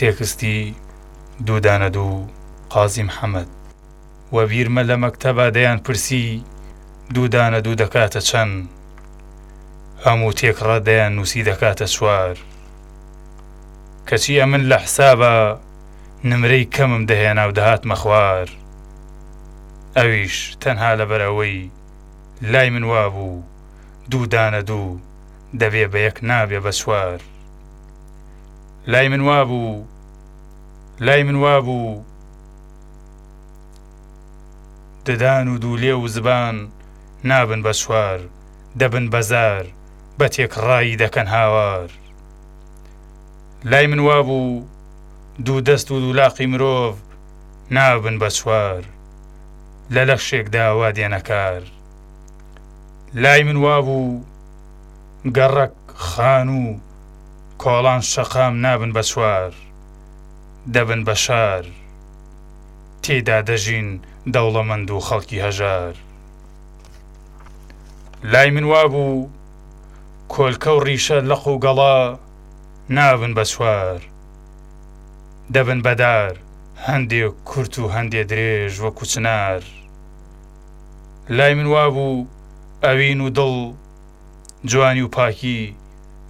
تێکستی دوو دانە دوو قازی محەمەد وە بیرمە لە مەکتەبا دەیان پرسی دوو دانە دوو دەکاتە چەن هەموو تێکڕا دەیان نووسی دەکاتە چوار کەچی ئەمن لە حسابا نمرەی کەمم دەهێنا و دەهاتمە خوار ئەویش تەنها لەبەر ئەوەی لای من وابوو دوو دانە دوو دەبێ بە یەک نابێ بە چوار. لای من وابوو لای من وابوو ددان و دوولێو و زبان نابن بە چوار دەبن بە زار بە تێکڕایی دەکەن هاوار لای من وابوو دوو دەست و دوولاقی مرۆڤ نابن بە چوار لە لەشێکدا وا دێنە کار لای من وابوو گەڕەک خانوو کۆڵان شەقام نابن بە چوار دەبن بە شار تێیدا دەژین دەوڵەمەند و خەڵکی هەژار لای من وابوو کۆلکە و ڕیشە لەق و گەڵا نابن بە چوار دەبن بەدار هەندێ کورت و هەندێ درێژ وە کوچنار لای من وابوو ئەوین و دڵ جوانی و پاکی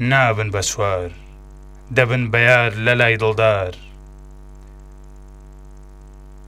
نابن بە چوار دەبن بە یار لە لای دڵدار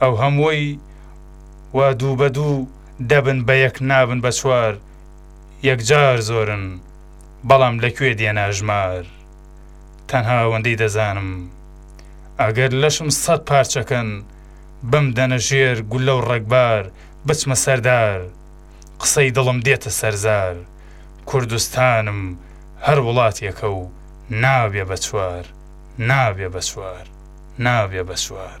ئەو هەمووەی وا دوو بە دوو دەبن بە یەک نابن بە چوار یەکجار زۆرن بەڵام لە کوێ دێنا ژمار تەنها ئەوەندەی دەزانم ئەگەر لەشم سەد پارچەکەن بمدەنە ژێر گوللە و ڕەگبار بچمە سەردار قسەی دڵم دێتە سەرزار کوردستانم هەر وڵاتێکە و نابێ بە چوار نابێ بە چوار نابێ بە چوار.